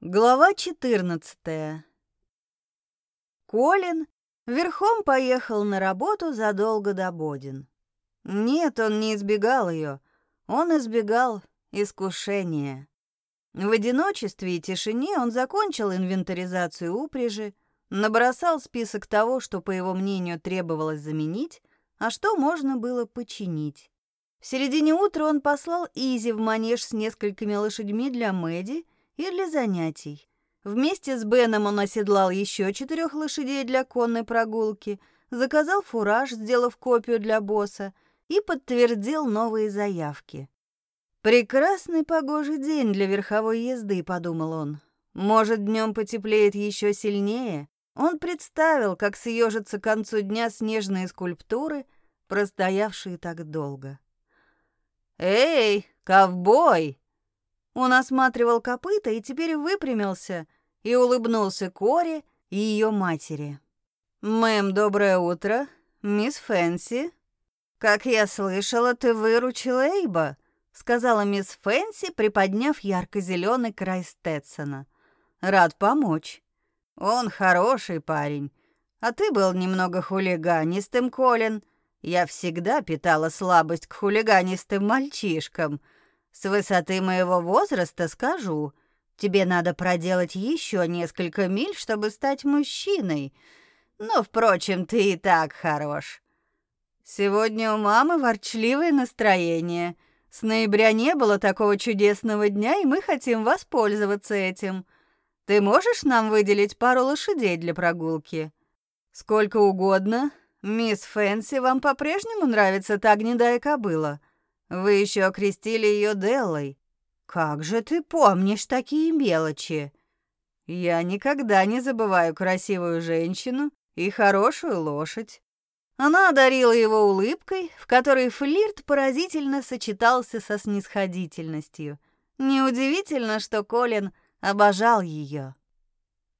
Глава 14. Колин верхом поехал на работу задолго до Бодин. Нет, он не избегал ее, он избегал искушения. В одиночестве и тишине он закончил инвентаризацию упряжи, набросал список того, что, по его мнению, требовалось заменить, а что можно было починить. В середине утра он послал Изи в манеж с несколькими лошадьми для Мэди — и для занятий. Вместе с Беном он оседлал еще четырех лошадей для конной прогулки, заказал фураж, сделав копию для босса, и подтвердил новые заявки. «Прекрасный погожий день для верховой езды», — подумал он. «Может, днем потеплеет еще сильнее?» Он представил, как съежатся к концу дня снежные скульптуры, простоявшие так долго. «Эй, ковбой!» Он осматривал копыта и теперь выпрямился и улыбнулся Коре и ее матери. «Мэм, доброе утро. Мисс Фэнси. Как я слышала, ты выручила Эйба», — сказала мисс Фэнси, приподняв ярко-зеленый край Стетсона. «Рад помочь. Он хороший парень. А ты был немного хулиганистым, Колин. Я всегда питала слабость к хулиганистым мальчишкам». С высоты моего возраста скажу, тебе надо проделать еще несколько миль, чтобы стать мужчиной. Но, впрочем, ты и так хорош. Сегодня у мамы ворчливое настроение. С ноября не было такого чудесного дня, и мы хотим воспользоваться этим. Ты можешь нам выделить пару лошадей для прогулки? Сколько угодно. Мисс Фэнси, вам по-прежнему нравится та гнедая кобыла? Вы еще окрестили ее Деллой. Как же ты помнишь такие мелочи? Я никогда не забываю красивую женщину и хорошую лошадь. Она одарила его улыбкой, в которой флирт поразительно сочетался со снисходительностью. Неудивительно, что Колин обожал ее.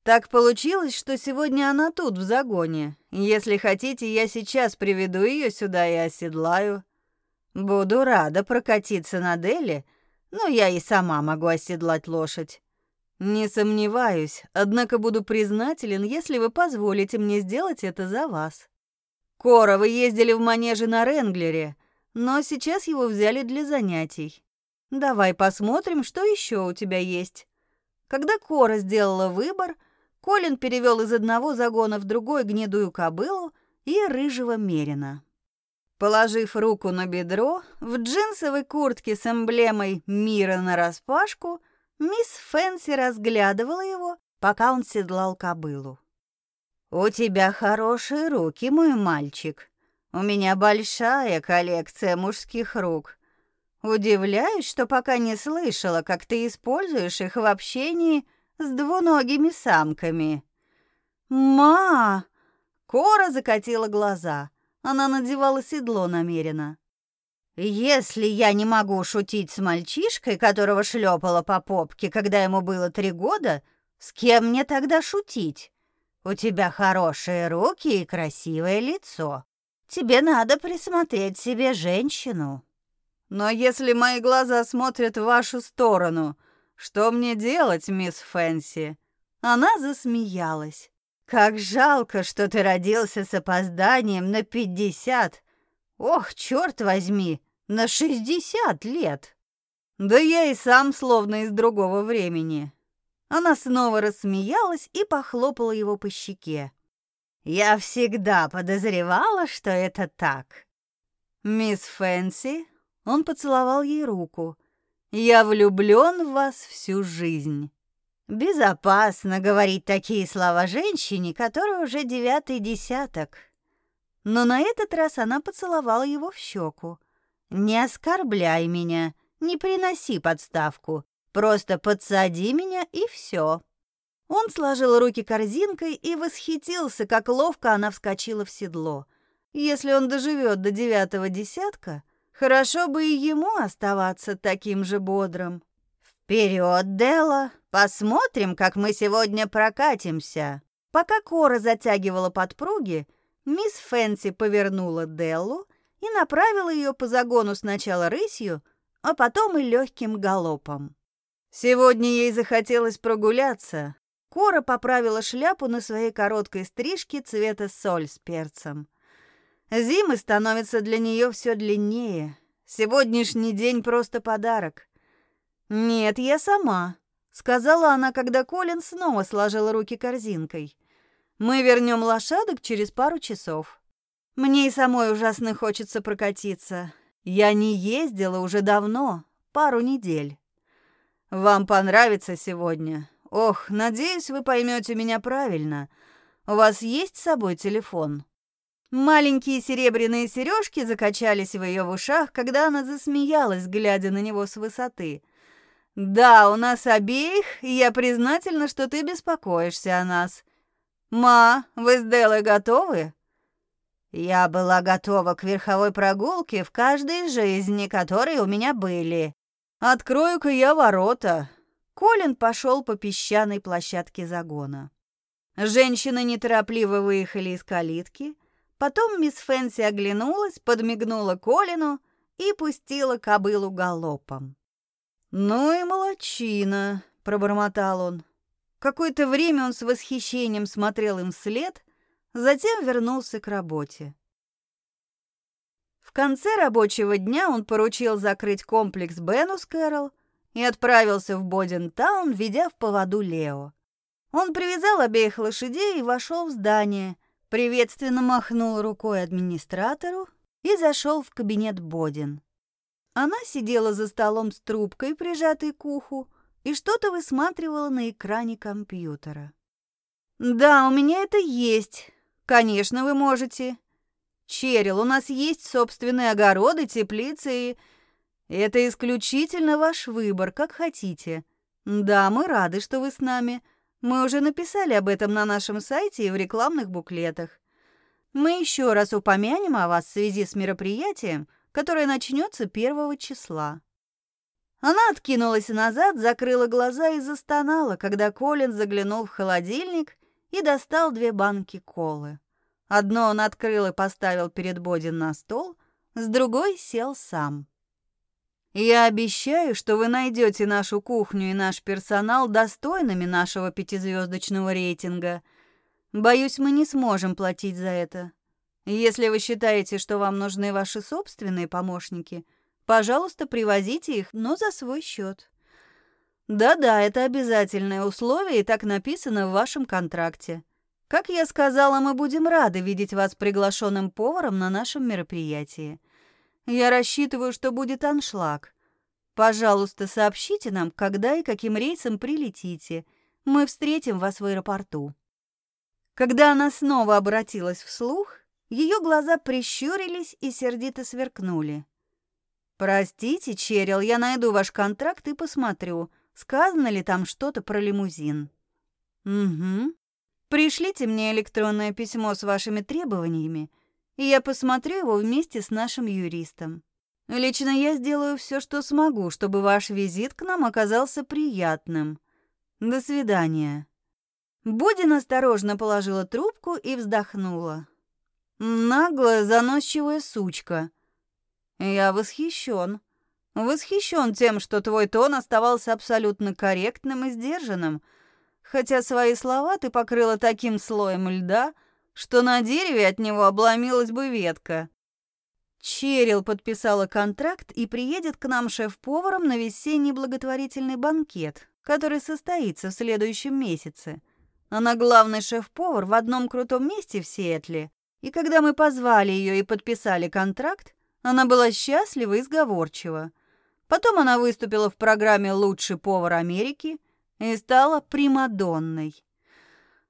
Так получилось, что сегодня она тут, в загоне. Если хотите, я сейчас приведу ее сюда и оседлаю. Буду рада прокатиться на Дели, но я и сама могу оседлать лошадь. Не сомневаюсь, однако буду признателен, если вы позволите мне сделать это за вас. Кора, вы ездили в манеже на Ренглере, но сейчас его взяли для занятий. Давай посмотрим, что еще у тебя есть. Когда Кора сделала выбор, Колин перевел из одного загона в другой гнедую кобылу и рыжего мерина. Положив руку на бедро, в джинсовой куртке с эмблемой мира нараспашку, мисс Фэнси разглядывала его, пока он седлал кобылу. «У тебя хорошие руки, мой мальчик. У меня большая коллекция мужских рук. Удивляюсь, что пока не слышала, как ты используешь их в общении с двуногими самками». «Ма!» Кора закатила глаза – она надевала седло намеренно. Если я не могу шутить с мальчишкой, которого шлепала по попке, когда ему было три года, с кем мне тогда шутить? У тебя хорошие руки и красивое лицо. Тебе надо присмотреть себе женщину. Но если мои глаза смотрят в вашу сторону, что мне делать, мисс Фэнси? Она засмеялась. Как жалко, что ты родился с опозданием на пятьдесят. Ох, черт возьми, на шестьдесят лет. Да я и сам словно из другого времени. Она снова рассмеялась и похлопала его по щеке. Я всегда подозревала, что это так. Мисс Фэнси, он поцеловал ей руку. Я влюблён в вас всю жизнь. Безопасно говорить такие слова женщине, которой уже девятый десяток. Но на этот раз она поцеловала его в щеку. «Не оскорбляй меня, не приноси подставку, просто подсади меня и все». Он сложил руки корзинкой и восхитился, как ловко она вскочила в седло. Если он доживет до девятого десятка, хорошо бы и ему оставаться таким же бодрым. «Вперед, Делла! Посмотрим, как мы сегодня прокатимся!» Пока Кора затягивала подпруги, мисс Фэнси повернула Деллу и направила ее по загону сначала рысью, а потом и легким галопом. Сегодня ей захотелось прогуляться. Кора поправила шляпу на своей короткой стрижке цвета соль с перцем. Зимы становятся для нее все длиннее. Сегодняшний день просто подарок. «Нет, я сама», — сказала она, когда Колин снова сложил руки корзинкой. «Мы вернем лошадок через пару часов. Мне и самой ужасно хочется прокатиться. Я не ездила уже давно, пару недель. Вам понравится сегодня. Ох, надеюсь, вы поймете меня правильно. У вас есть с собой телефон?» Маленькие серебряные сережки закачались в ее ушах, когда она засмеялась, глядя на него с высоты. «Да, у нас обеих, и я признательна, что ты беспокоишься о нас. Ма, вы с Делой готовы?» «Я была готова к верховой прогулке в каждой жизни, которые у меня были. Открою-ка я ворота». Колин пошел по песчаной площадке загона. Женщины неторопливо выехали из калитки — Потом мисс Фэнси оглянулась, подмигнула Колину и пустила кобылу галопом. «Ну и молочина», — пробормотал он. Какое-то время он с восхищением смотрел им вслед, затем вернулся к работе. В конце рабочего дня он поручил закрыть комплекс Бенус Кэрол и отправился в Бодентаун, ведя в поводу Лео. Он привязал обеих лошадей и вошел в здание — приветственно махнул рукой администратору и зашел в кабинет Бодин. Она сидела за столом с трубкой, прижатой к уху, и что-то высматривала на экране компьютера. «Да, у меня это есть. Конечно, вы можете. Черил, у нас есть собственные огороды, теплицы, и... Это исключительно ваш выбор, как хотите. Да, мы рады, что вы с нами». Мы уже написали об этом на нашем сайте и в рекламных буклетах. Мы еще раз упомянем о вас в связи с мероприятием, которое начнется первого числа». Она откинулась назад, закрыла глаза и застонала, когда Колин заглянул в холодильник и достал две банки колы. Одно он открыл и поставил перед Бодин на стол, с другой сел сам. Я обещаю, что вы найдете нашу кухню и наш персонал достойными нашего пятизвездочного рейтинга. Боюсь, мы не сможем платить за это. Если вы считаете, что вам нужны ваши собственные помощники, пожалуйста, привозите их, но за свой счет. Да-да, это обязательное условие, и так написано в вашем контракте. Как я сказала, мы будем рады видеть вас приглашенным поваром на нашем мероприятии. Я рассчитываю, что будет аншлаг. Пожалуйста, сообщите нам, когда и каким рейсом прилетите. Мы встретим вас в аэропорту». Когда она снова обратилась вслух, ее глаза прищурились и сердито сверкнули. «Простите, Черил, я найду ваш контракт и посмотрю, сказано ли там что-то про лимузин». «Угу. Пришлите мне электронное письмо с вашими требованиями, и я посмотрю его вместе с нашим юристом. Лично я сделаю все, что смогу, чтобы ваш визит к нам оказался приятным. До свидания». Будин осторожно положила трубку и вздохнула. Наглая, заносчивая сучка. Я восхищен. Восхищен тем, что твой тон оставался абсолютно корректным и сдержанным, хотя свои слова ты покрыла таким слоем льда, что на дереве от него обломилась бы ветка. Черил подписала контракт и приедет к нам шеф-поваром на весенний благотворительный банкет, который состоится в следующем месяце. Она главный шеф-повар в одном крутом месте в Сиэтле. И когда мы позвали ее и подписали контракт, она была счастлива и сговорчива. Потом она выступила в программе «Лучший повар Америки» и стала примадонной.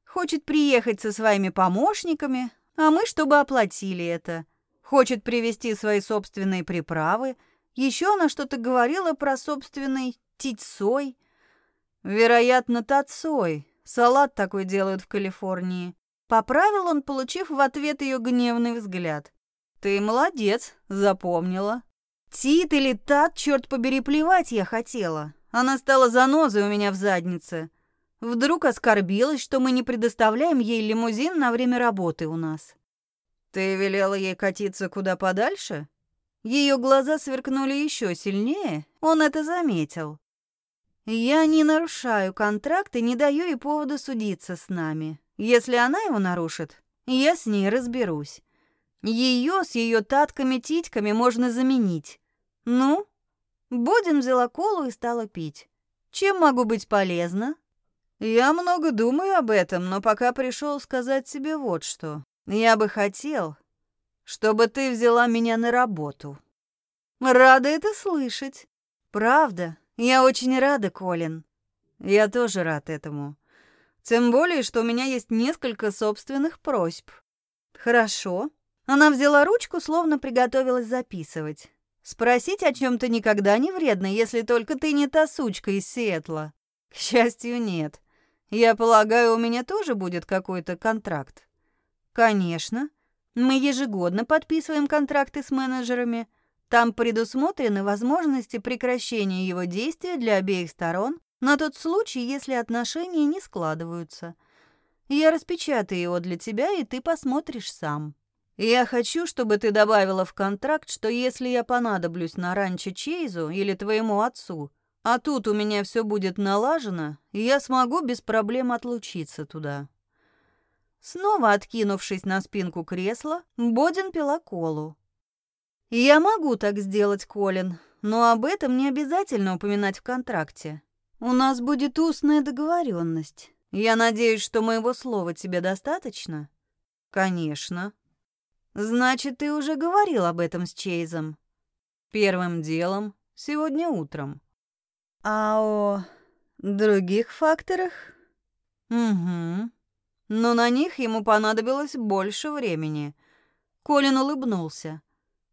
Хочет приехать со своими помощниками, а мы, чтобы оплатили это. Хочет привезти свои собственные приправы. Еще она что-то говорила про собственный титьсой. Вероятно, тацой. Салат такой делают в Калифорнии. Поправил он, получив в ответ ее гневный взгляд. «Ты молодец, запомнила». «Тит или тат, черт побери, плевать я хотела. Она стала занозой у меня в заднице. Вдруг оскорбилась, что мы не предоставляем ей лимузин на время работы у нас. Ты велела ей катиться куда подальше? Ее глаза сверкнули еще сильнее, он это заметил. Я не нарушаю контракт и не даю ей повода судиться с нами. Если она его нарушит, я с ней разберусь. Ее с ее татками-титьками можно заменить. Ну, Бодин взяла колу и стала пить. Чем могу быть полезна? Я много думаю об этом, но пока пришел сказать тебе вот что. Я бы хотел, чтобы ты взяла меня на работу. Рада это слышать. Правда, я очень рада, Колин. Я тоже рад этому. Тем более, что у меня есть несколько собственных просьб. Хорошо. Она взяла ручку, словно приготовилась записывать. Спросить о чем то никогда не вредно, если только ты не та сучка из Сиэтла. К счастью, нет. Я полагаю, у меня тоже будет какой-то контракт. Конечно. Мы ежегодно подписываем контракты с менеджерами. Там предусмотрены возможности прекращения его действия для обеих сторон на тот случай, если отношения не складываются. Я распечатаю его для тебя, и ты посмотришь сам. Я хочу, чтобы ты добавила в контракт, что если я понадоблюсь на ранчо Чейзу или твоему отцу, а тут у меня все будет налажено, я смогу без проблем отлучиться туда. Снова откинувшись на спинку кресла, Бодин пила колу. Я могу так сделать, Колин, но об этом не обязательно упоминать в контракте. У нас будет устная договоренность. Я надеюсь, что моего слова тебе достаточно? Конечно. Значит, ты уже говорил об этом с Чейзом? Первым делом, сегодня утром. А о других факторах? Угу. Но на них ему понадобилось больше времени. Колин улыбнулся.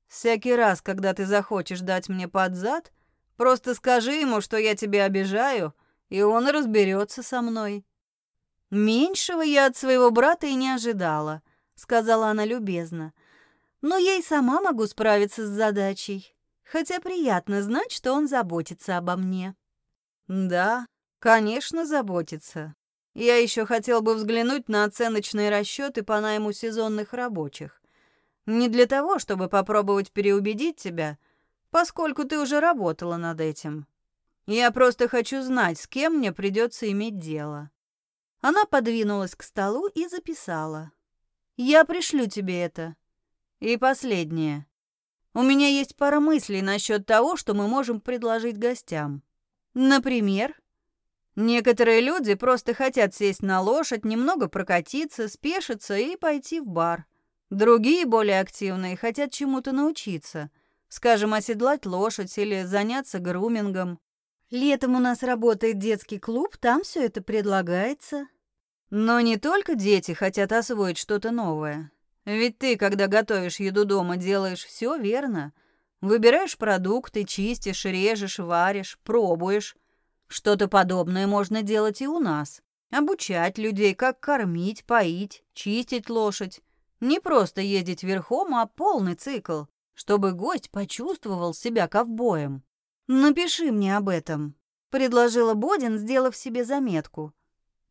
Всякий раз, когда ты захочешь дать мне под зад, просто скажи ему, что я тебя обижаю, и он разберется со мной. Меньшего я от своего брата и не ожидала, сказала она любезно. Но я и сама могу справиться с задачей, хотя приятно знать, что он заботится обо мне. Да, конечно, заботится. Я еще хотел бы взглянуть на оценочные расчеты по найму сезонных рабочих. Не для того, чтобы попробовать переубедить тебя, поскольку ты уже работала над этим. Я просто хочу знать, с кем мне придется иметь дело. Она подвинулась к столу и записала. Я пришлю тебе это. И последнее. У меня есть пара мыслей насчет того, что мы можем предложить гостям. Например, некоторые люди просто хотят сесть на лошадь, немного прокатиться, спешиться и пойти в бар. Другие, более активные, хотят чему-то научиться. Скажем, оседлать лошадь или заняться грумингом. Летом у нас работает детский клуб, там все это предлагается. Но не только дети хотят освоить что-то новое. Ведь ты, когда готовишь еду дома, делаешь все верно. Выбираешь продукты, чистишь, режешь, варишь, пробуешь. Что-то подобное можно делать и у нас. Обучать людей, как кормить, поить, чистить лошадь. Не просто ездить верхом, а полный цикл, чтобы гость почувствовал себя ковбоем. «Напиши мне об этом», — предложила Бодин, сделав себе заметку.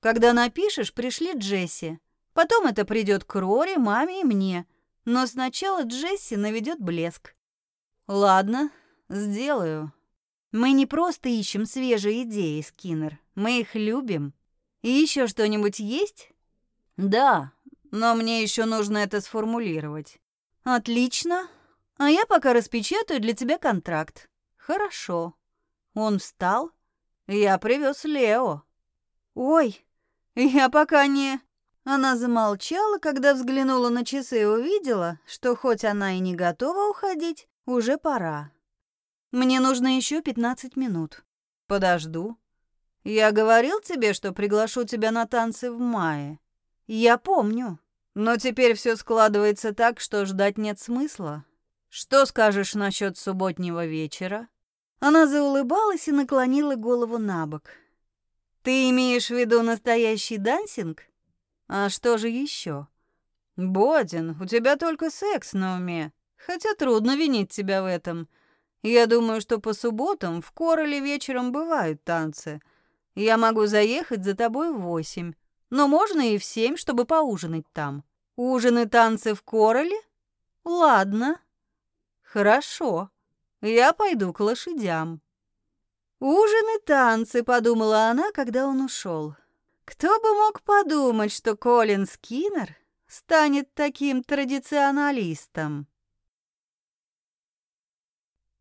«Когда напишешь, пришли Джесси. Потом это придет к Рори, маме и мне. Но сначала Джесси наведет блеск». «Ладно, сделаю». «Мы не просто ищем свежие идеи, Скиннер. Мы их любим. И еще что-нибудь есть?» «Да, но мне еще нужно это сформулировать. Отлично. А я пока распечатаю для тебя контракт. Хорошо. Он встал. Я привез Лео. Ой, я пока не... Она замолчала, когда взглянула на часы и увидела, что хоть она и не готова уходить, уже пора. Мне нужно еще 15 минут. Подожду. Я говорил тебе, что приглашу тебя на танцы в мае. Я помню. Но теперь все складывается так, что ждать нет смысла. Что скажешь насчет субботнего вечера? Она заулыбалась и наклонила голову на бок. Ты имеешь в виду настоящий дансинг? А что же еще? Бодин, у тебя только секс на уме. Хотя трудно винить тебя в этом. Я думаю, что по субботам в Короле вечером бывают танцы. Я могу заехать за тобой в восемь. Но можно и в семь, чтобы поужинать там. Ужин и танцы в Короле? Ладно. Хорошо. Я пойду к лошадям. Ужин и танцы, подумала она, когда он ушел. Кто бы мог подумать, что Колин Скиннер станет таким традиционалистом?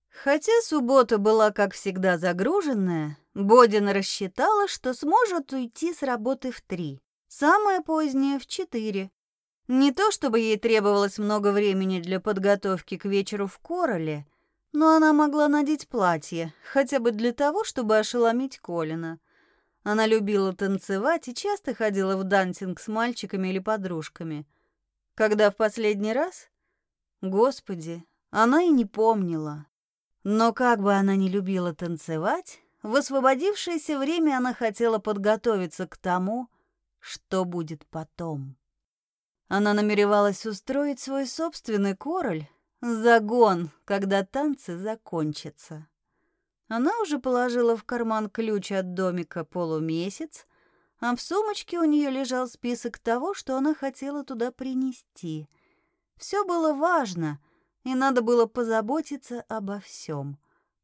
Хотя суббота была, как всегда, загруженная, Бодин рассчитала, что сможет уйти с работы в три, самое позднее — в четыре. Не то чтобы ей требовалось много времени для подготовки к вечеру в Короле, но она могла надеть платье, хотя бы для того, чтобы ошеломить Колина. Она любила танцевать и часто ходила в дансинг с мальчиками или подружками. Когда в последний раз? Господи, она и не помнила. Но как бы она ни любила танцевать, в освободившееся время она хотела подготовиться к тому, что будет потом. Она намеревалась устроить свой собственный король, загон, когда танцы закончатся. Она уже положила в карман ключ от домика полумесяц, а в сумочке у нее лежал список того, что она хотела туда принести. Все было важно, и надо было позаботиться обо всем.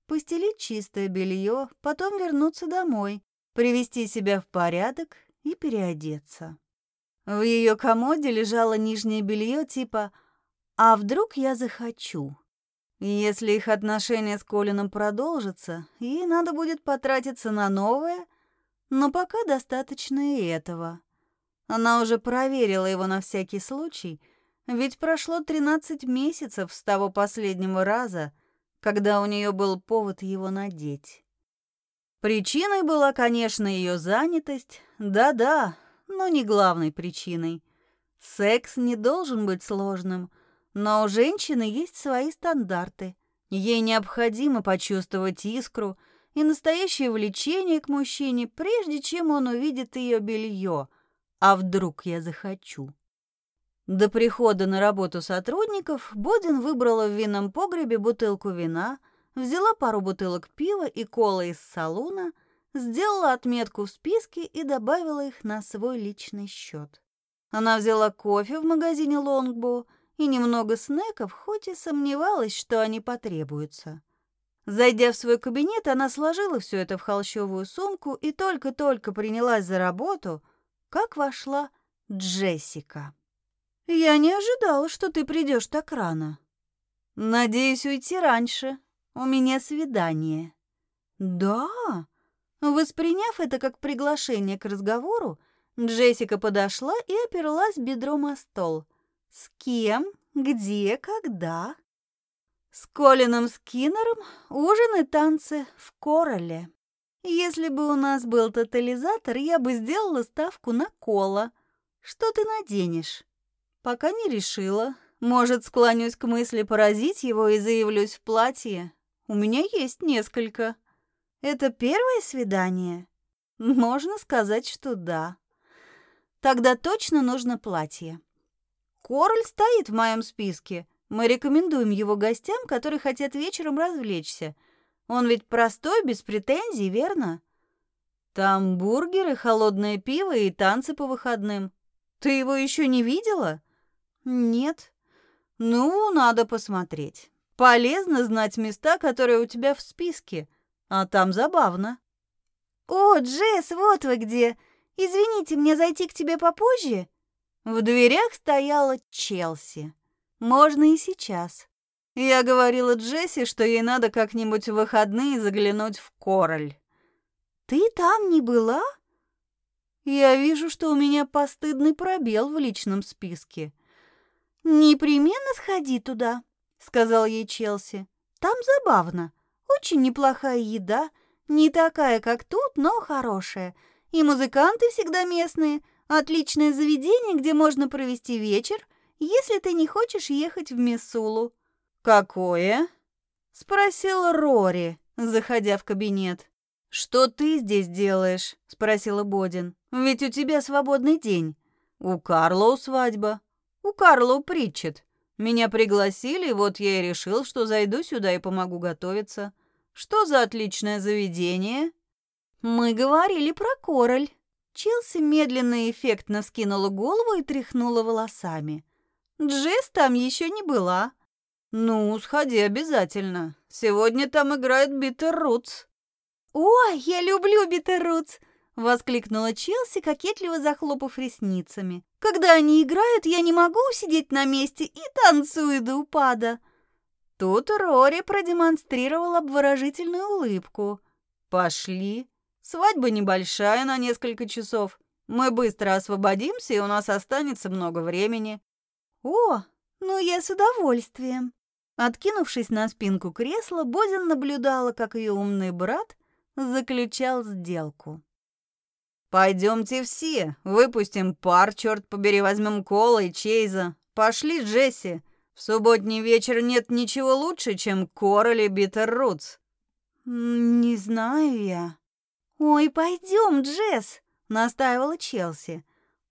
Постелить чистое белье, потом вернуться домой, привести себя в порядок и переодеться. В ее комоде лежало нижнее белье типа «А вдруг я захочу?» Если их отношения с Колином продолжатся, ей надо будет потратиться на новое, но пока достаточно и этого. Она уже проверила его на всякий случай, ведь прошло 13 месяцев с того последнего раза, когда у нее был повод его надеть. Причиной была, конечно, ее занятость, да-да, но не главной причиной. Секс не должен быть сложным — но у женщины есть свои стандарты. Ей необходимо почувствовать искру и настоящее влечение к мужчине, прежде чем он увидит ее белье. А вдруг я захочу? До прихода на работу сотрудников Бодин выбрала в винном погребе бутылку вина, взяла пару бутылок пива и колы из салуна, сделала отметку в списке и добавила их на свой личный счет. Она взяла кофе в магазине «Лонгбоу», и немного снеков, хоть и сомневалась, что они потребуются. Зайдя в свой кабинет, она сложила все это в холщовую сумку и только-только принялась за работу, как вошла Джессика. «Я не ожидала, что ты придешь так рано. Надеюсь уйти раньше. У меня свидание». «Да?» Восприняв это как приглашение к разговору, Джессика подошла и оперлась бедром о стол – с кем, где, когда? С Колином Скиннером ужин и танцы в Короле. Если бы у нас был тотализатор, я бы сделала ставку на Кола. Что ты наденешь? Пока не решила. Может, склонюсь к мысли поразить его и заявлюсь в платье. У меня есть несколько. Это первое свидание? Можно сказать, что да. Тогда точно нужно платье. Король стоит в моем списке. Мы рекомендуем его гостям, которые хотят вечером развлечься. Он ведь простой, без претензий, верно? Там бургеры, холодное пиво и танцы по выходным. Ты его еще не видела? Нет. Ну, надо посмотреть. Полезно знать места, которые у тебя в списке. А там забавно. О, Джесс, вот вы где. Извините, мне зайти к тебе попозже? В дверях стояла Челси. Можно и сейчас. Я говорила Джесси, что ей надо как-нибудь в выходные заглянуть в Король. Ты там не была? Я вижу, что у меня постыдный пробел в личном списке. Непременно сходи туда, сказал ей Челси. Там забавно. Очень неплохая еда, не такая, как тут, но хорошая. И музыканты всегда местные, Отличное заведение, где можно провести вечер, если ты не хочешь ехать в Мисулу. Какое? спросил Рори, заходя в кабинет. Что ты здесь делаешь? спросила Бодин. Ведь у тебя свободный день. У Карлоу свадьба. У Карлоу Притчет. Меня пригласили, вот я и решил, что зайду сюда и помогу готовиться. Что за отличное заведение? Мы говорили про Король. Челси медленно и эффектно вскинула голову и тряхнула волосами. Джесс там еще не была. Ну, сходи обязательно. Сегодня там играет Биттер Рутс. «Ой, я люблю битеррутс!» — воскликнула Челси, кокетливо захлопав ресницами. «Когда они играют, я не могу сидеть на месте и танцую до упада». Тут Рори продемонстрировал обворожительную улыбку. «Пошли. Свадьба небольшая, на несколько часов. Мы быстро освободимся, и у нас останется много времени». «О, ну я с удовольствием». Откинувшись на спинку кресла, Бодин наблюдала, как ее умный брат заключал сделку. «Пойдемте все, выпустим пар, черт побери, возьмем Кола и Чейза. Пошли, Джесси, в субботний вечер нет ничего лучше, чем Король и Биттер Рутс». «Не знаю я». «Ой, пойдем, Джесс», — настаивала Челси.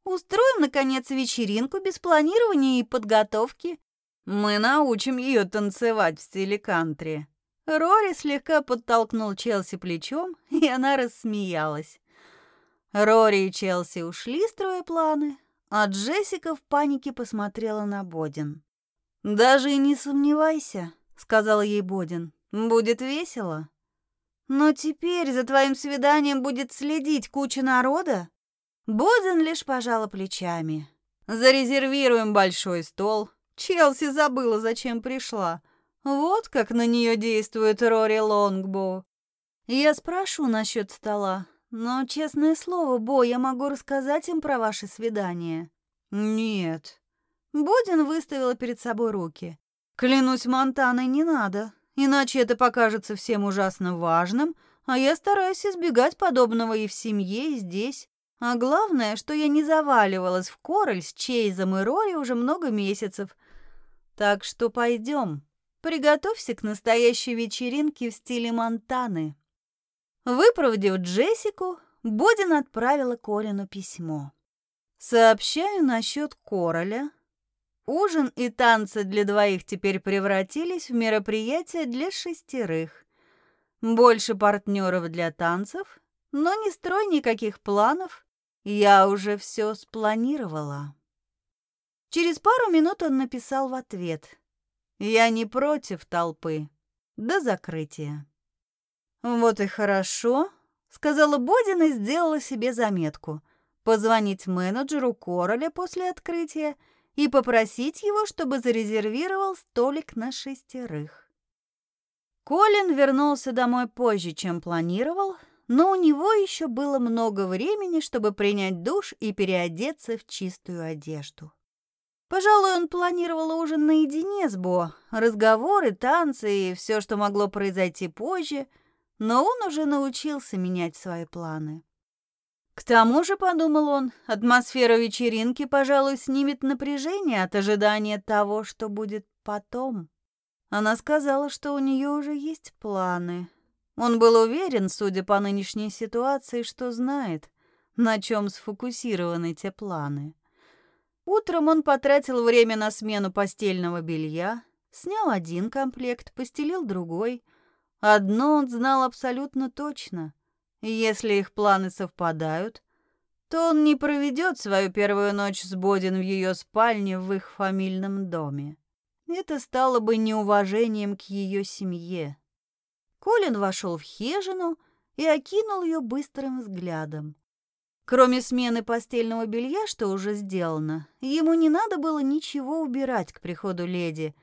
«Устроим, наконец, вечеринку без планирования и подготовки. Мы научим ее танцевать в стиле кантри». Рори слегка подтолкнул Челси плечом, и она рассмеялась. Рори и Челси ушли, строя планы, а Джессика в панике посмотрела на Бодин. «Даже и не сомневайся», — сказала ей Бодин, — «будет весело». «Но теперь за твоим свиданием будет следить куча народа?» Бодин лишь пожала плечами. «Зарезервируем большой стол. Челси забыла, зачем пришла. Вот как на нее действует Рори Лонгбоу. Я спрошу насчет стола, но, честное слово, Бо, я могу рассказать им про ваше свидание. Нет. Бодин выставила перед собой руки. Клянусь Монтаной, не надо, иначе это покажется всем ужасно важным, а я стараюсь избегать подобного и в семье, и здесь. А главное, что я не заваливалась в король с Чейзом и Рори уже много месяцев. Так что пойдем. Приготовься к настоящей вечеринке в стиле Монтаны. Выпроводив Джессику, Бодин отправила Колину письмо. Сообщаю насчет Короля. Ужин и танцы для двоих теперь превратились в мероприятие для шестерых. Больше партнеров для танцев, но не строй никаких планов. Я уже все спланировала. Через пару минут он написал в ответ. Я не против толпы. До закрытия. Вот и хорошо, сказала Бодина и сделала себе заметку. Позвонить менеджеру Короля после открытия и попросить его, чтобы зарезервировал столик на шестерых. Колин вернулся домой позже, чем планировал, но у него еще было много времени, чтобы принять душ и переодеться в чистую одежду. Пожалуй, он планировал ужин наедине с Бо, разговоры, танцы и все, что могло произойти позже, но он уже научился менять свои планы. К тому же, подумал он, атмосфера вечеринки, пожалуй, снимет напряжение от ожидания того, что будет потом. Она сказала, что у нее уже есть планы. Он был уверен, судя по нынешней ситуации, что знает, на чем сфокусированы те планы. Утром он потратил время на смену постельного белья, снял один комплект, постелил другой. Одно он знал абсолютно точно. Если их планы совпадают, то он не проведет свою первую ночь с Бодин в ее спальне в их фамильном доме. Это стало бы неуважением к ее семье. Колин вошел в хижину и окинул ее быстрым взглядом. Кроме смены постельного белья, что уже сделано, ему не надо было ничего убирать к приходу леди.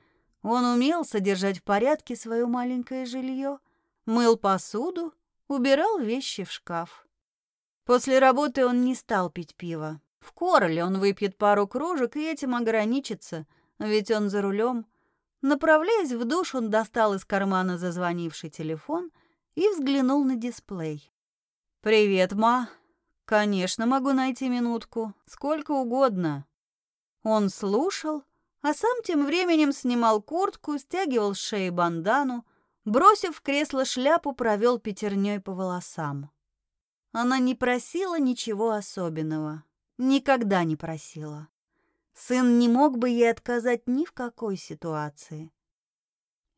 Он умел содержать в порядке свое маленькое жилье, мыл посуду, убирал вещи в шкаф. После работы он не стал пить пиво. В Короле он выпьет пару кружек и этим ограничится, ведь он за рулем. Направляясь в душ, он достал из кармана зазвонивший телефон и взглянул на дисплей. «Привет, ма», «Конечно, могу найти минутку. Сколько угодно». Он слушал, а сам тем временем снимал куртку, стягивал с шеи бандану, бросив в кресло шляпу, провел пятерней по волосам. Она не просила ничего особенного. Никогда не просила. Сын не мог бы ей отказать ни в какой ситуации.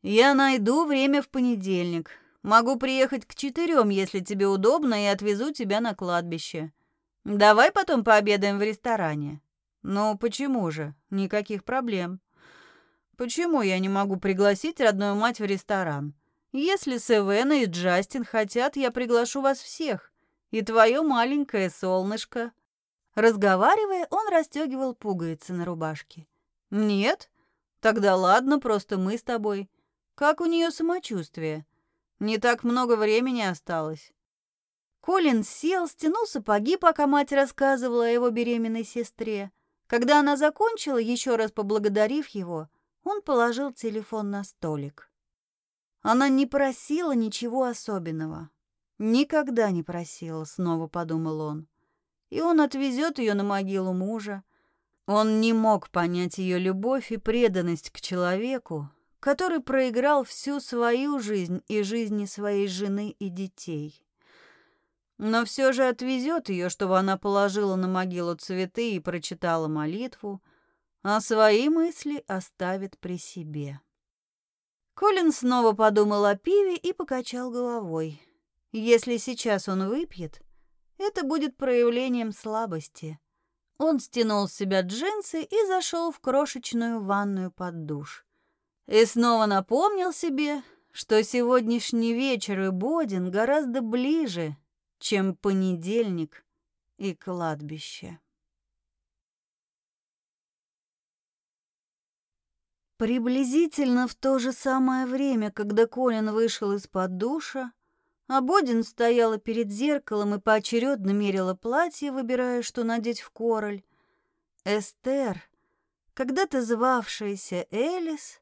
«Я найду время в понедельник. Могу приехать к четырем, если тебе удобно, и отвезу тебя на кладбище. Давай потом пообедаем в ресторане. Ну, почему же? Никаких проблем. Почему я не могу пригласить родную мать в ресторан? Если Севена и Джастин хотят, я приглашу вас всех. И твое маленькое солнышко». Разговаривая, он расстегивал пуговицы на рубашке. «Нет? Тогда ладно, просто мы с тобой. Как у нее самочувствие? Не так много времени осталось». Колин сел, стянул сапоги, пока мать рассказывала о его беременной сестре. Когда она закончила, еще раз поблагодарив его, он положил телефон на столик. Она не просила ничего особенного. Никогда не просила, снова подумал он. И он отвезет ее на могилу мужа. Он не мог понять ее любовь и преданность к человеку, который проиграл всю свою жизнь и жизни своей жены и детей. Но все же отвезет ее, чтобы она положила на могилу цветы и прочитала молитву, а свои мысли оставит при себе. Колин снова подумал о пиве и покачал головой. Если сейчас он выпьет, это будет проявлением слабости. Он стянул с себя джинсы и зашел в крошечную ванную под душ. И снова напомнил себе, что сегодняшний вечер и Бодин гораздо ближе, чем понедельник и кладбище. Приблизительно в то же самое время, когда Колин вышел из-под душа, а стояла перед зеркалом и поочередно мерила платье, выбирая, что надеть в король, Эстер, когда-то звавшаяся Элис,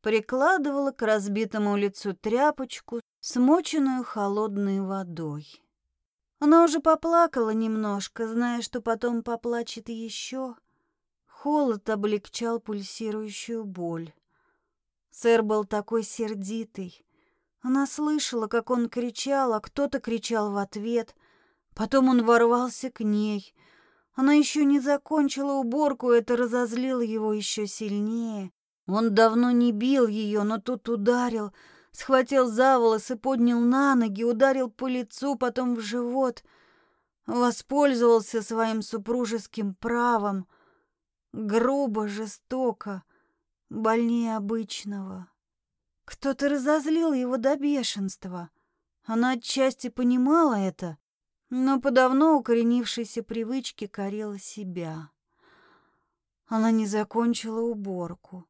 прикладывала к разбитому лицу тряпочку, смоченную холодной водой. Она уже поплакала немножко, зная, что потом поплачет еще. Холод облегчал пульсирующую боль. Сэр был такой сердитый. Она слышала, как он кричал, а кто-то кричал в ответ. Потом он ворвался к ней. Она еще не закончила уборку, это разозлило его еще сильнее. Он давно не бил ее, но тут ударил — схватил за волосы, поднял на ноги, ударил по лицу, потом в живот. Воспользовался своим супружеским правом. Грубо, жестоко, больнее обычного. Кто-то разозлил его до бешенства. Она отчасти понимала это, но по давно укоренившейся привычке корила себя. Она не закончила уборку.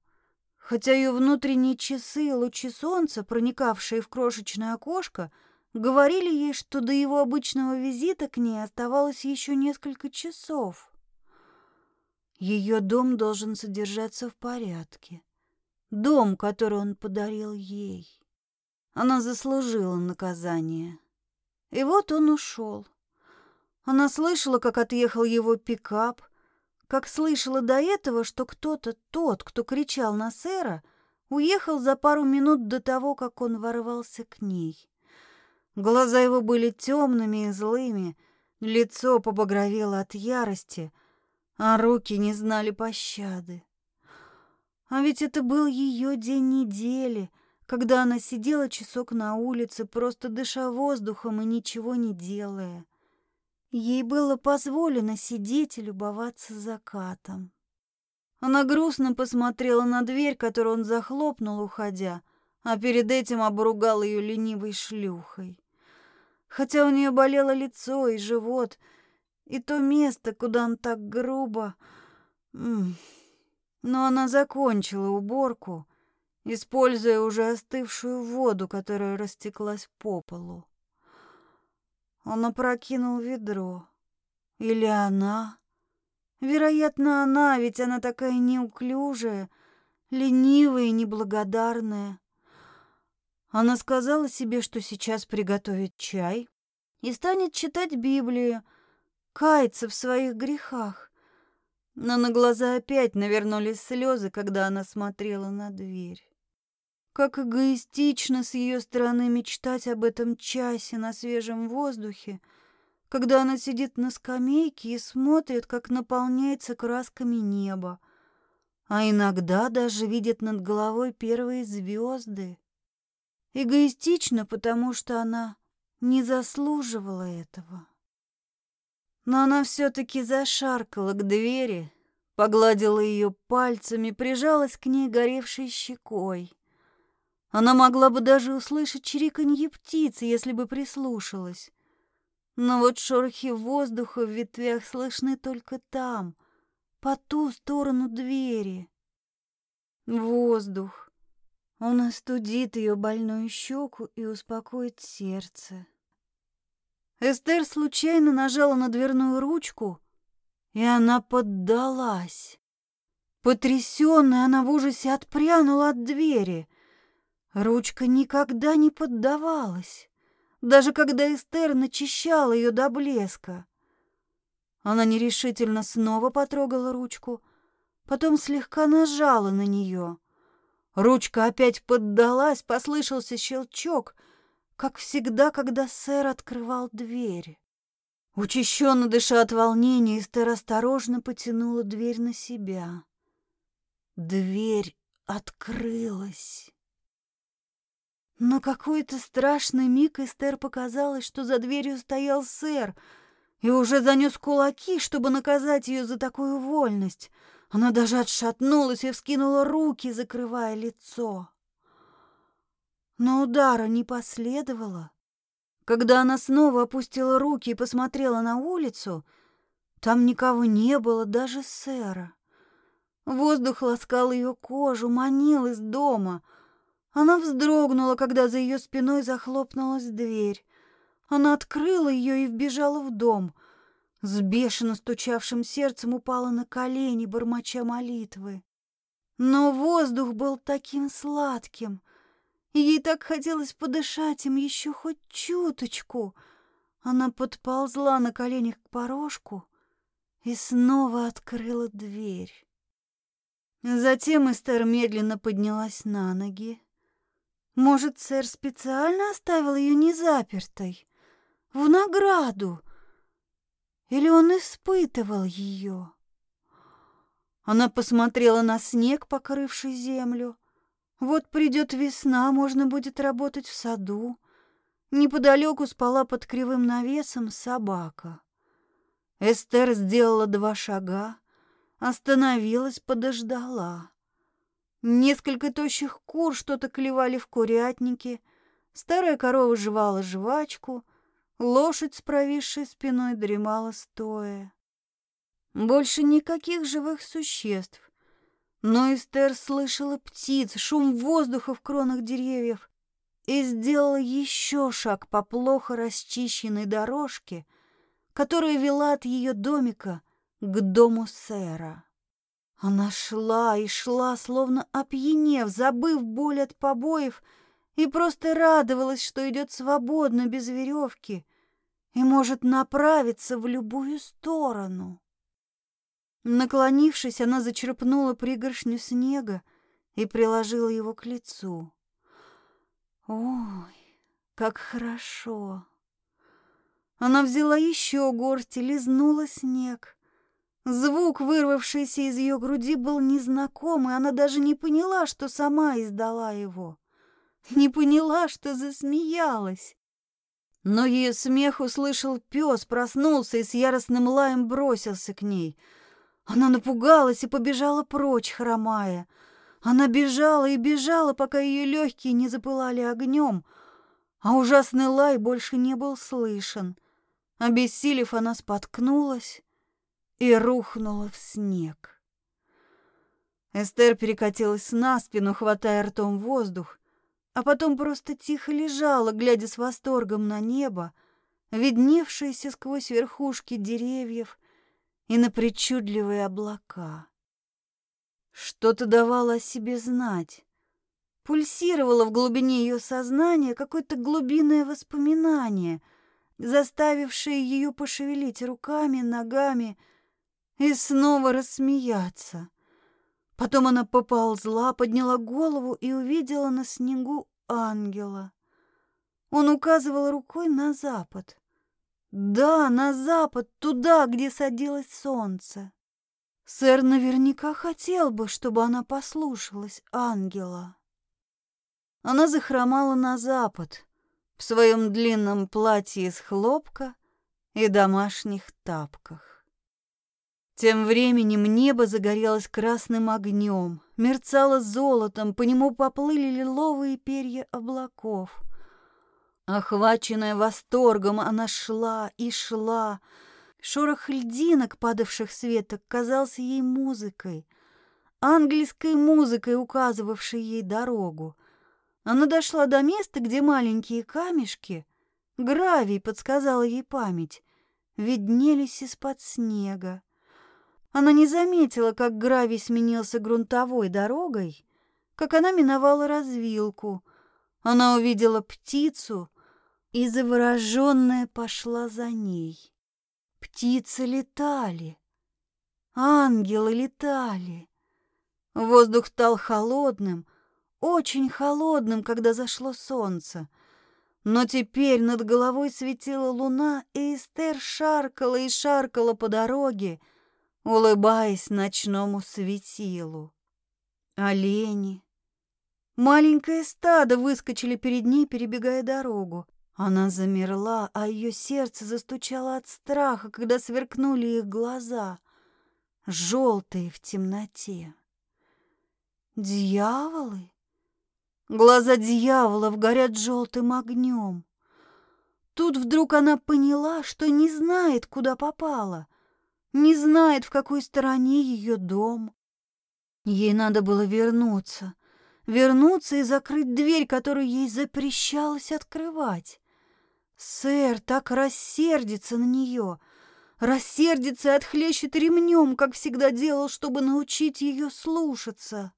Хотя ее внутренние часы и лучи солнца, проникавшие в крошечное окошко, говорили ей, что до его обычного визита к ней оставалось еще несколько часов. Ее дом должен содержаться в порядке. Дом, который он подарил ей. Она заслужила наказание. И вот он ушел. Она слышала, как отъехал его пикап, как слышала до этого, что кто-то, тот, кто кричал на сэра, уехал за пару минут до того, как он ворвался к ней. Глаза его были темными и злыми, лицо побагровело от ярости, а руки не знали пощады. А ведь это был ее день недели, когда она сидела часок на улице, просто дыша воздухом и ничего не делая. Ей было позволено сидеть и любоваться закатом. Она грустно посмотрела на дверь, которую он захлопнул, уходя, а перед этим обругал ее ленивой шлюхой. Хотя у нее болело лицо и живот, и то место, куда он так грубо... Но она закончила уборку, используя уже остывшую воду, которая растеклась по полу. Он опрокинул ведро. Или она? Вероятно, она, ведь она такая неуклюжая, ленивая и неблагодарная. Она сказала себе, что сейчас приготовит чай и станет читать Библию, каяться в своих грехах. Но на глаза опять навернулись слезы, когда она смотрела на дверь. Как эгоистично с ее стороны мечтать об этом часе на свежем воздухе, когда она сидит на скамейке и смотрит, как наполняется красками небо, а иногда даже видит над головой первые звезды. Эгоистично, потому что она не заслуживала этого. Но она все-таки зашаркала к двери, погладила ее пальцами, прижалась к ней горевшей щекой. Она могла бы даже услышать чириканье птицы, если бы прислушалась. Но вот шорохи воздуха в ветвях слышны только там, по ту сторону двери. Воздух. Он остудит ее больную щеку и успокоит сердце. Эстер случайно нажала на дверную ручку, и она поддалась. Потрясённая, она в ужасе отпрянула от двери. Ручка никогда не поддавалась, даже когда Эстер начищала ее до блеска. Она нерешительно снова потрогала ручку, потом слегка нажала на нее. Ручка опять поддалась, послышался щелчок, как всегда, когда сэр открывал дверь. Учащенно дыша от волнения, Эстер осторожно потянула дверь на себя. Дверь открылась. На какой-то страшный миг Эстер показалось, что за дверью стоял сэр и уже занес кулаки, чтобы наказать ее за такую вольность. Она даже отшатнулась и вскинула руки, закрывая лицо. Но удара не последовало. Когда она снова опустила руки и посмотрела на улицу, там никого не было, даже сэра. Воздух ласкал ее кожу, манил из дома — она вздрогнула, когда за ее спиной захлопнулась дверь. Она открыла ее и вбежала в дом. С бешено стучавшим сердцем упала на колени, бормоча молитвы. Но воздух был таким сладким, ей так хотелось подышать им еще хоть чуточку. Она подползла на коленях к порожку и снова открыла дверь. Затем Эстер медленно поднялась на ноги. Может, сэр специально оставил ее незапертой? В награду? Или он испытывал ее? Она посмотрела на снег, покрывший землю. Вот придет весна, можно будет работать в саду. Неподалеку спала под кривым навесом собака. Эстер сделала два шага, остановилась, подождала. Несколько тощих кур что-то клевали в курятнике, старая корова жевала жвачку, лошадь с провисшей спиной дремала стоя. Больше никаких живых существ. Но Эстер слышала птиц, шум воздуха в кронах деревьев и сделала еще шаг по плохо расчищенной дорожке, которая вела от ее домика к дому сэра. Она шла и шла, словно опьянев, забыв боль от побоев, и просто радовалась, что идет свободно, без веревки, и может направиться в любую сторону. Наклонившись, она зачерпнула пригоршню снега и приложила его к лицу. Ой, как хорошо! Она взяла еще горсть и лизнула снег. Звук, вырвавшийся из ее груди, был незнакомый, она даже не поняла, что сама издала его. Не поняла, что засмеялась. Но ее смех услышал пес, проснулся и с яростным лаем бросился к ней. Она напугалась и побежала прочь, хромая. Она бежала и бежала, пока ее легкие не запылали огнем, а ужасный лай больше не был слышен. Обессилев, она споткнулась и рухнула в снег. Эстер перекатилась на спину, хватая ртом воздух, а потом просто тихо лежала, глядя с восторгом на небо, видневшееся сквозь верхушки деревьев и на причудливые облака. Что-то давало о себе знать. Пульсировало в глубине ее сознания какое-то глубинное воспоминание, заставившее ее пошевелить руками, ногами, и снова рассмеяться. Потом она поползла, подняла голову и увидела на снегу ангела. Он указывал рукой на запад. Да, на запад, туда, где садилось солнце. Сэр наверняка хотел бы, чтобы она послушалась ангела. Она захромала на запад в своем длинном платье из хлопка и домашних тапках. Тем временем небо загорелось красным огнем, мерцало золотом, по нему поплыли лиловые перья облаков. Охваченная восторгом, она шла и шла. Шорох льдинок, падавших с веток, казался ей музыкой, ангельской музыкой, указывавшей ей дорогу. Она дошла до места, где маленькие камешки, гравий, подсказала ей память, виднелись из-под снега. Она не заметила, как гравий сменился грунтовой дорогой, как она миновала развилку. Она увидела птицу и завороженная пошла за ней. Птицы летали, ангелы летали. Воздух стал холодным, очень холодным, когда зашло солнце. Но теперь над головой светила луна, и Эстер шаркала и шаркала по дороге, улыбаясь ночному светилу. Олени. Маленькое стадо выскочили перед ней, перебегая дорогу. Она замерла, а ее сердце застучало от страха, когда сверкнули их глаза, желтые в темноте. Дьяволы? Глаза дьяволов горят желтым огнем. Тут вдруг она поняла, что не знает, куда попала, не знает, в какой стороне ее дом. Ей надо было вернуться, вернуться и закрыть дверь, которую ей запрещалось открывать. Сэр так рассердится на нее, рассердится и отхлещет ремнем, как всегда делал, чтобы научить ее слушаться.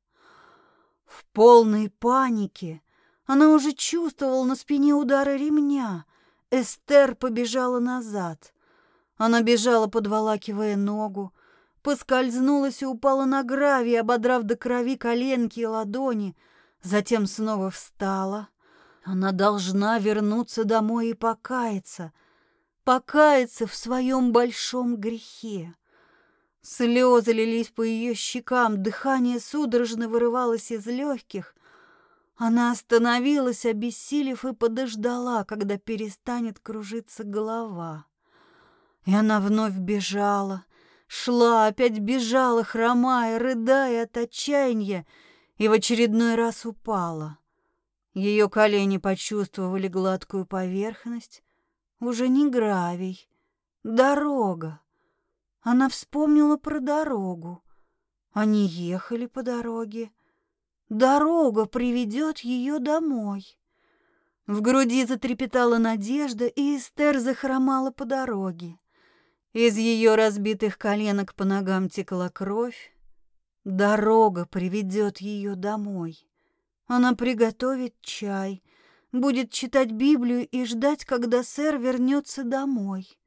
В полной панике она уже чувствовала на спине удары ремня. Эстер побежала назад. Она бежала, подволакивая ногу, поскользнулась и упала на гравий, ободрав до крови коленки и ладони, затем снова встала. Она должна вернуться домой и покаяться, покаяться в своем большом грехе. Слезы лились по ее щекам, дыхание судорожно вырывалось из легких. Она остановилась, обессилев, и подождала, когда перестанет кружиться голова. И она вновь бежала, шла, опять бежала, хромая, рыдая от отчаяния, и в очередной раз упала. Ее колени почувствовали гладкую поверхность, уже не гравий, дорога. Она вспомнила про дорогу. Они ехали по дороге. Дорога приведет ее домой. В груди затрепетала надежда, и Эстер захромала по дороге. Из ее разбитых коленок по ногам текла кровь. Дорога приведет ее домой. Она приготовит чай, будет читать Библию и ждать, когда сэр вернется домой.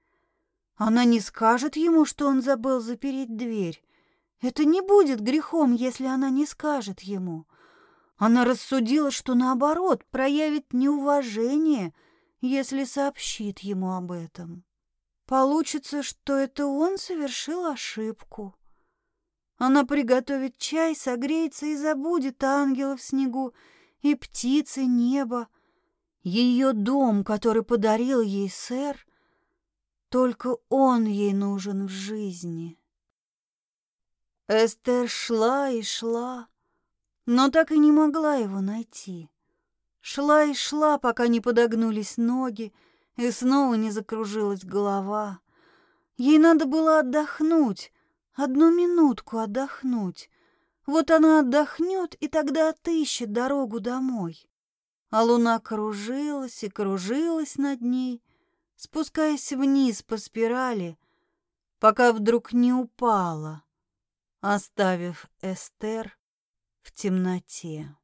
Она не скажет ему, что он забыл запереть дверь. Это не будет грехом, если она не скажет ему. Она рассудила, что наоборот, проявит неуважение, если сообщит ему об этом. Получится, что это он совершил ошибку. Она приготовит чай, согреется и забудет ангелов в снегу и птицы неба. Ее дом, который подарил ей сэр, только он ей нужен в жизни. Эстер шла и шла, но так и не могла его найти. Шла и шла, пока не подогнулись ноги, и снова не закружилась голова. Ей надо было отдохнуть, одну минутку отдохнуть. Вот она отдохнет, и тогда отыщет дорогу домой. А луна кружилась и кружилась над ней, спускаясь вниз по спирали, пока вдруг не упала, оставив Эстер в темноте.